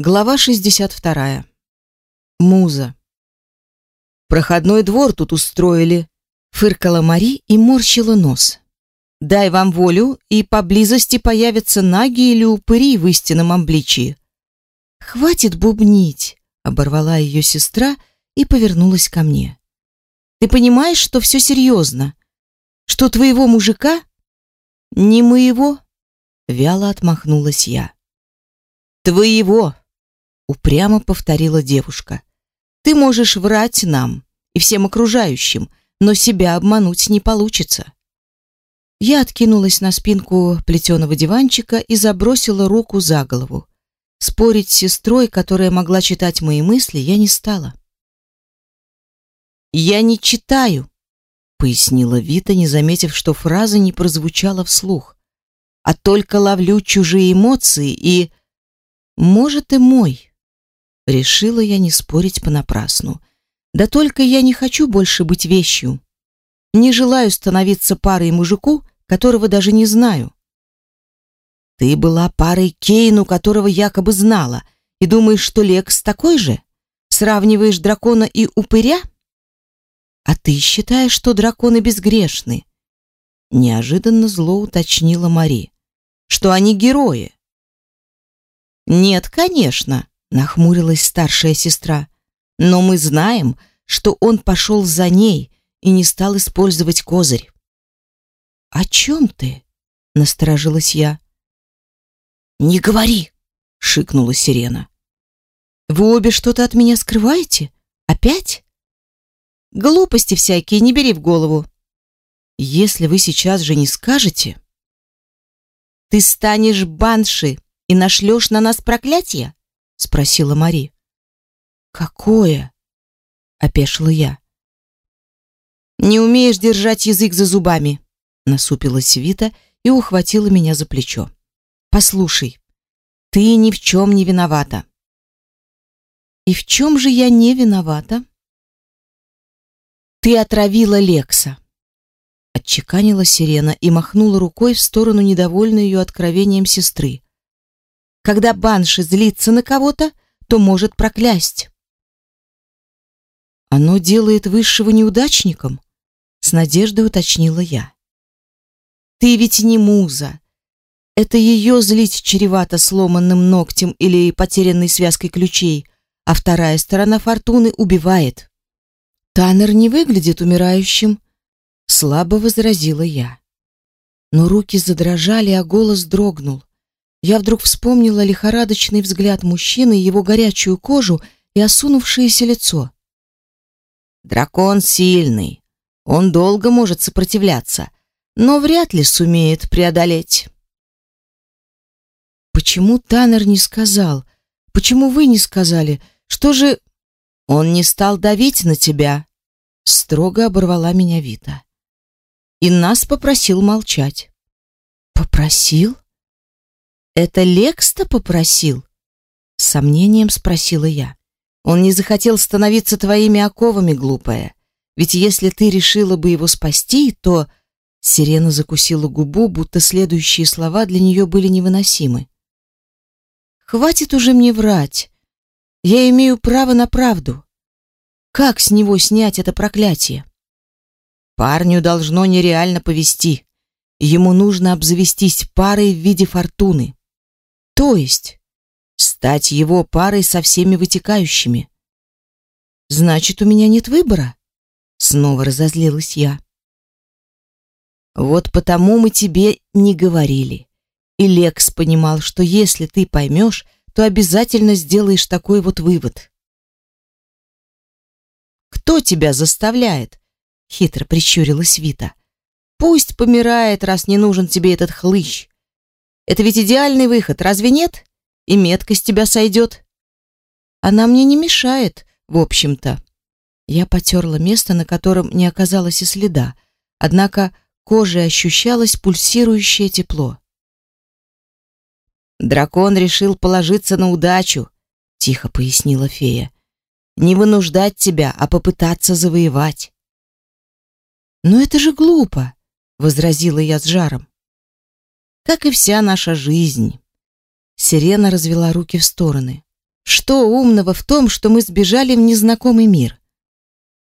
Глава 62. Муза. Проходной двор тут устроили, фыркала Мари и морщила нос. Дай вам волю, и поблизости появятся наги или упыри в истинном обличии. Хватит бубнить, оборвала ее сестра и повернулась ко мне. Ты понимаешь, что все серьезно? Что твоего мужика не моего? Вяло отмахнулась я. Твоего, упрямо повторила девушка. Ты можешь врать нам и всем окружающим, но себя обмануть не получится. Я откинулась на спинку плетеного диванчика и забросила руку за голову. Спорить с сестрой, которая могла читать мои мысли, я не стала. Я не читаю, пояснила Вита, не заметив, что фраза не прозвучала вслух, а только ловлю чужие эмоции и может и мой. Решила я не спорить понапрасну. Да только я не хочу больше быть вещью. Не желаю становиться парой мужику, которого даже не знаю. Ты была парой Кейну, которого якобы знала, и думаешь, что Лекс такой же? Сравниваешь дракона и упыря? А ты считаешь, что драконы безгрешны? Неожиданно зло уточнила Мари. Что они герои? Нет, конечно, нахмурилась старшая сестра. Но мы знаем, что он пошел за ней и не стал использовать козырь. «О чем ты?» — насторожилась я. «Не говори!» — шикнула сирена. «Вы обе что-то от меня скрываете? Опять?» «Глупости всякие, не бери в голову. Если вы сейчас же не скажете...» «Ты станешь банши и нашлешь на нас проклятие?» — спросила Мари. «Какое?» — опешила я. «Не умеешь держать язык за зубами», насупилась Вита и ухватила меня за плечо. Послушай, ты ни в чем не виновата. И в чем же я не виновата? Ты отравила Лекса. Отчеканила Сирена и махнула рукой в сторону недовольной ее откровением сестры. Когда банши злится на кого-то, то может проклясть. Оно делает высшего неудачником, с надеждой уточнила я. Ты ведь не муза. Это ее злить чревато сломанным ногтем или потерянной связкой ключей, а вторая сторона фортуны убивает. Таннер не выглядит умирающим, слабо возразила я. Но руки задрожали, а голос дрогнул. Я вдруг вспомнила лихорадочный взгляд мужчины, его горячую кожу и осунувшееся лицо. Дракон сильный. Он долго может сопротивляться, но вряд ли сумеет преодолеть. Почему Таннер не сказал? Почему вы не сказали? Что же он не стал давить на тебя? Строго оборвала меня Вита. И нас попросил молчать. Попросил? Это Лекс-то попросил? С сомнением спросила я. Он не захотел становиться твоими оковами, глупая. Ведь если ты решила бы его спасти, то Сирена закусила губу, будто следующие слова для нее были невыносимы. Хватит уже мне врать. Я имею право на правду. Как с него снять это проклятие? Парню должно нереально повести. Ему нужно обзавестись парой в виде фортуны. То есть стать его парой со всеми вытекающими. Значит, у меня нет выбора? Снова разозлилась я. Вот потому мы тебе не говорили. И Лекс понимал, что если ты поймешь, то обязательно сделаешь такой вот вывод. Кто тебя заставляет? Хитро прищурилась Вита. Пусть помирает, раз не нужен тебе этот хлыщ. Это ведь идеальный выход, разве нет? И метка с тебя сойдет. Она мне не мешает, в общем-то. Я потерла место, на котором не оказалось и следа. Однако коже ощущалось пульсирующее тепло. Дракон решил положиться на удачу, тихо пояснила фея. Не вынуждать тебя, а попытаться завоевать. Но это же глупо, возразила я с жаром. Как и вся наша жизнь. Сирена развела руки в стороны. Что умного в том, что мы сбежали в незнакомый мир?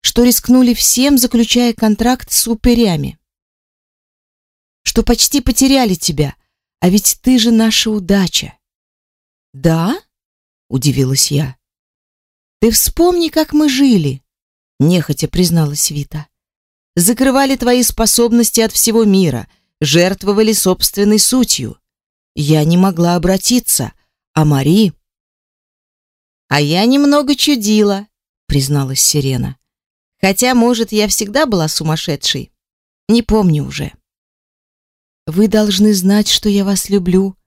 Что рискнули всем, заключая контракт с упырями? Что почти потеряли тебя, а ведь ты же наша удача. Да? удивилась я. Ты вспомни, как мы жили, нехотя призналась Вита. Закрывали твои способности от всего мира, жертвовали собственной сутью. Я не могла обратиться, а Мари а я немного чудила, призналась Сирена. Хотя, может, я всегда была сумасшедшей. Не помню уже. Вы должны знать, что я вас люблю,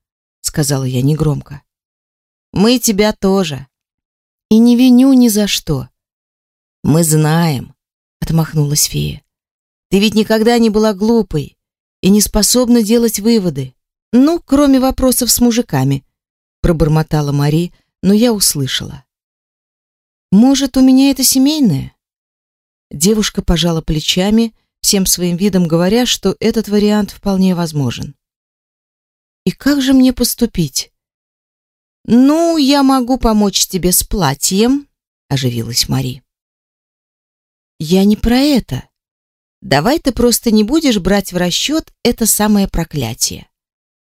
сказала я негромко. Мы тебя тоже. И не виню ни за что. Мы знаем, отмахнулась фея. Ты ведь никогда не была глупой и не способна делать выводы. Ну, кроме вопросов с мужиками, пробормотала Мари, но я услышала. Может, у меня это семейное? Девушка пожала плечами, всем своим видом говоря, что этот вариант вполне возможен. И как же мне поступить? Ну, я могу помочь тебе с платьем, оживилась Мари. Я не про это. Давай ты просто не будешь брать в расчет это самое проклятие,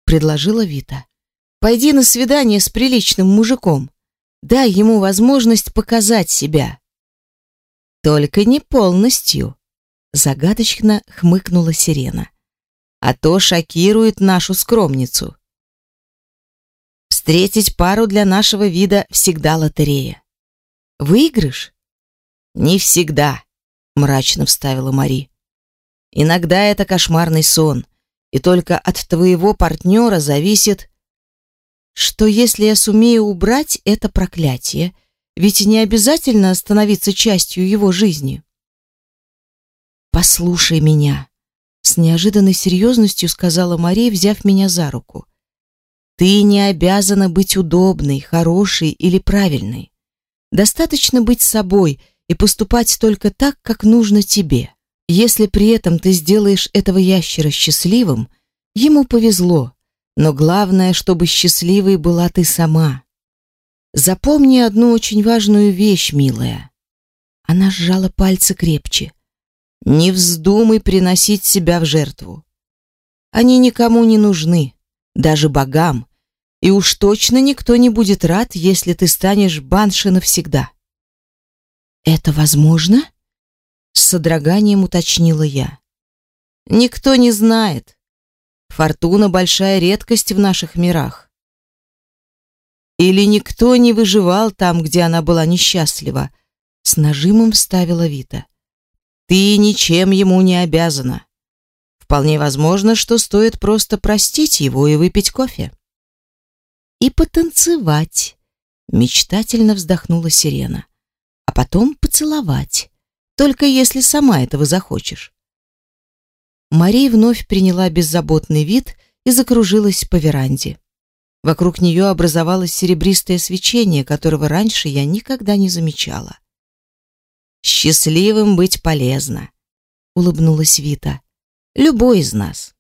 предложила Вита. Пойди на свидание с приличным мужиком. Дай ему возможность показать себя. Только не полностью, загадочно хмыкнула Сирена. А то шокирует нашу скромницу. Встретить пару для нашего вида всегда лотерея. Выигрыш? Не всегда, мрачно вставила Мари. Иногда это кошмарный сон, и только от твоего партнера зависит, что если я сумею убрать это проклятие, ведь не обязательно становиться частью его жизни. Послушай меня, с неожиданной серьезностью сказала Мария, взяв меня за руку. Ты не обязана быть удобной, хорошей или правильной. Достаточно быть собой и поступать только так, как нужно тебе. Если при этом ты сделаешь этого ящера счастливым, ему повезло. Но главное, чтобы счастливой была ты сама. Запомни одну очень важную вещь, милая. Она сжала пальцы крепче. Не вздумай приносить себя в жертву. Они никому не нужны, даже богам, и уж точно никто не будет рад, если ты станешь банши навсегда. Это возможно? С содроганием уточнила я. Никто не знает, Фортуна большая редкость в наших мирах. Или никто не выживал там, где она была несчастлива, с нажимом вставила Вита. Ты ничем ему не обязана. Вполне возможно, что стоит просто простить его и выпить кофе. И потанцевать, мечтательно вздохнула Сирена. А потом поцеловать, только если сама этого захочешь. Мария вновь приняла беззаботный вид и закружилась по веранде. Вокруг нее образовалось серебристое свечение, которого раньше я никогда не замечала. Счастливым быть полезно, улыбнулась Вита. Любой из нас.